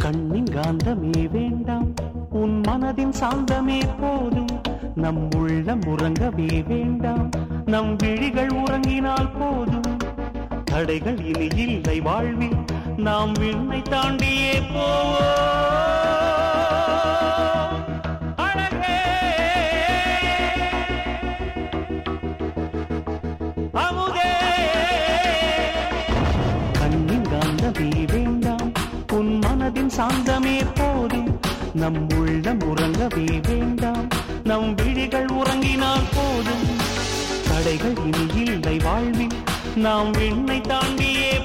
கண்ணின் காந்தமே வேண்டாம் உன் மனதின் சாந்தமே போதும். நம் உள்ளம் உறங்கவே வேண்டாம் நம் விழிகள் உறங்கினால் போதும். தடைகள் இனி இல்லை வாழ்வில். நாம் விண்ணை தாண்டியே போவோம். அழகே. அமுதே. கண்ணின் காந்தமே வேண்டாம் உன் மனதின் சாந்தமே போதும். நம் உள்ளம் உறங்கவே வேண்டாம் நம் விழிகள் உறங்கினால் போதும். தடைகள் இனி இல்லை வாழ்வில் நாம் விண்ணை தாண்டியே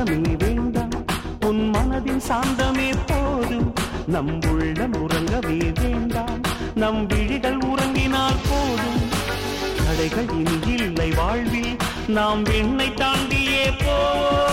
உலகமே வேண்டாம். உன் மனதின் சாந்தமே போதும். நம் உள்ளம் உறங்கவே வேண்டாம். நம் விழிகள் உறங்கினால் போதும். தடைகள் இனி இல்லை வாழ்வில். நாம் வெண்ணை தாண்டியே போ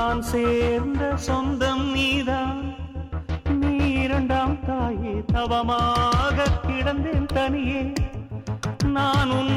நான் சேர்ந்த சொந்தம் நீதான். நீ இரண்டாம் தாயே தவமாக கிடந்தேன் தனியே. நான் உன்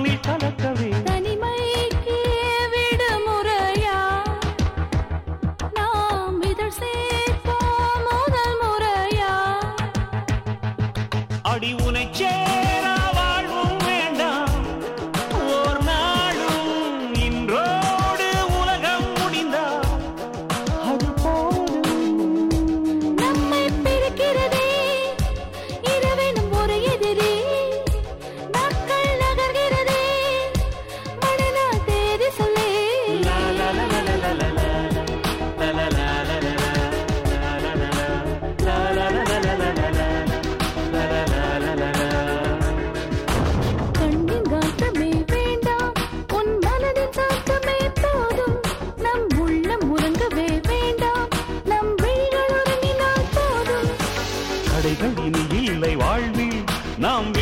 தடைகள் இனி இல்லை வாழ்வில். நாம்